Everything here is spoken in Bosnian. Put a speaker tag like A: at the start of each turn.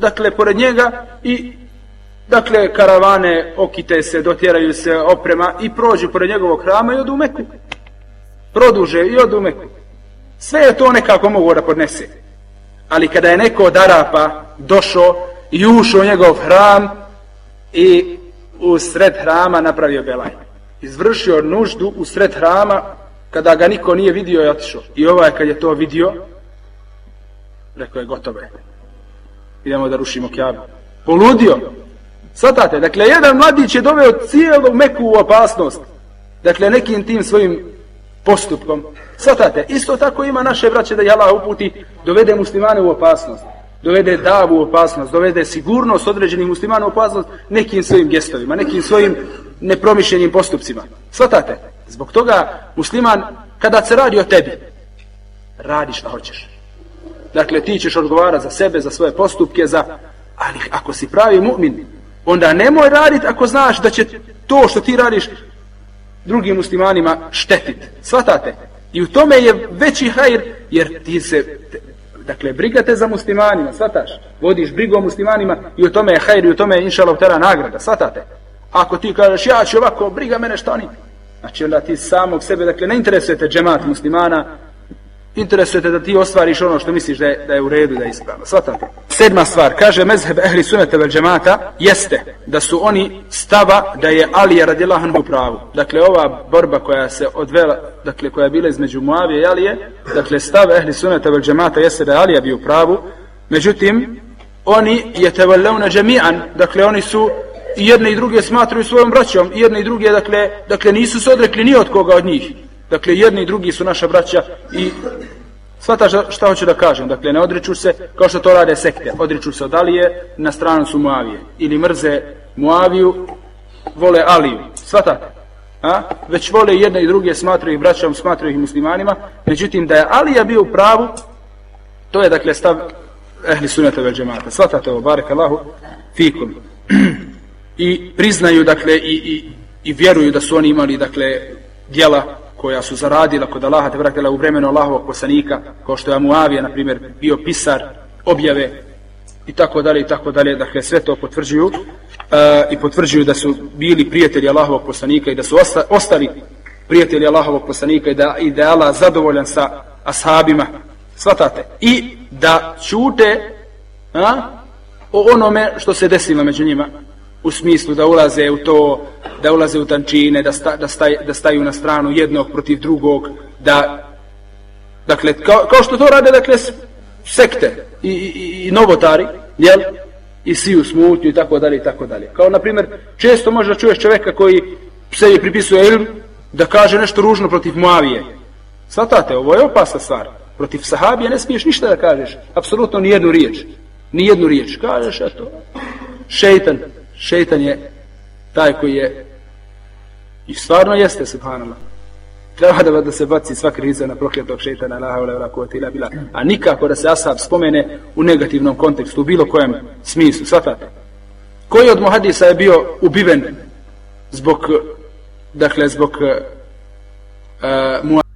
A: dakle, pored njega i dakle, karavane okite se, dotjeraju se oprema i prođu pored njegovog hrama i odu u Meku. Produže i odu u Meku. Sve je to nekako mogu da podnese. Ali kada je neko od Arapa došao i ušao u njegov hram i u sred hrama napravio belaj. Izvršio nuždu u sred hrama kada ga niko nije vidio i otišao. I ovaj kad je to vidio, rekao je gotovo je idemo da rušimo kjabu. Poludio. Svatate, dakle, jedan mladić je doveo cijelu meku u opasnost. Dakle, nekim tim svojim postupkom. Svatate, isto tako ima naše vraće da je Allah uputi, dovede muslimane u opasnost. Dovede davu u opasnost, dovede sigurnost određenih muslimana u opasnost nekim svojim gestovima, nekim svojim nepromišljenim postupcima. Svatate, zbog toga musliman, kada se radi o tebi, radi šta hoćeš. Dakle, ti ćeš odgovarati za sebe, za svoje postupke, za... Ali ako si pravi mu'min, onda nemoj raditi ako znaš da će to što ti radiš drugim muslimanima štetiti. Svatate? I u tome je veći hajr, jer ti se... Dakle, brigate za muslimanima, svataš? Vodiš brigu o muslimanima i u tome je hajr i u tome je inša Allah nagrada, svatate? Ako ti kažeš, ja ću ovako, briga mene što oni... Znači, onda ti samog sebe, dakle, ne interesujete džemat muslimana, interesujete da ti ostvariš ono što misliš da je, da je u redu, da je ispravno. Svatate. Sedma stvar, kaže mezheb ehli sunete vel džemata, jeste da su oni stava da je Alija radijallahu anhu pravu. Dakle, ova borba koja se odvela, dakle, koja je bila između Muavije i Alije, dakle, stav ehli sunete vel džemata jeste da je Alija bio u pravu, međutim, oni je tevalevna džemijan, dakle, oni su i jedne i druge smatruju svojom braćom, i jedne i druge, dakle, dakle, nisu se odrekli ni od koga od njih. Dakle, jedni i drugi su naša braća i svata šta, šta hoću da kažem. Dakle, ne odriču se kao što to rade sekte. Odriču se od Alije, na stranu su Muavije. Ili mrze Muaviju, vole Aliju. Svatate. A? Već vole jedne i druge, smatraju ih braćom, smatraju ih muslimanima. Međutim, da je Alija bio u pravu, to je, dakle, stav ehli sunata vel džemata. Svatate ovo, barek Allahu, fikum. I priznaju, dakle, i, i, i vjeruju da su oni imali, dakle, djela koja su zaradila kod Allaha te vratila u vremenu Allahovog poslanika, kao što je Muavija, na primjer, bio pisar objave i tako dalje i tako dalje, dakle sve to potvrđuju uh, i potvrđuju da su bili prijatelji Allahovog poslanika i da su osta, ostali prijatelji Allahovog poslanika i da, i da je Allah zadovoljan sa ashabima, svatate, i da čute a, o onome što se desilo među njima, u smislu da ulaze u to, da ulaze u tančine, da, sta, da, staj, da staju na stranu jednog protiv drugog, da, dakle, kao, kao što to rade, dakle, sekte i, i, i novotari, jel? I siju smutnju i tako dalje i tako dalje. Kao, na primjer, često možda čuješ čoveka koji sebi pripisuje ilm da kaže nešto ružno protiv Moavije. Svatate, ovo je opasna stvar. Protiv sahabije ne smiješ ništa da kažeš. Apsolutno ni jednu riječ. Ni jednu riječ. Kažeš, eto, šeitan, šeitan je taj koji je i stvarno jeste subhanallah. Treba da, da se baci sva kriza na prokletog šeitana la haula wala quwwata illa billah. A nikako da se ashab spomene u negativnom kontekstu u bilo kojem smislu svatate. Koji od muhadisa je bio ubiven zbog dakle zbog uh,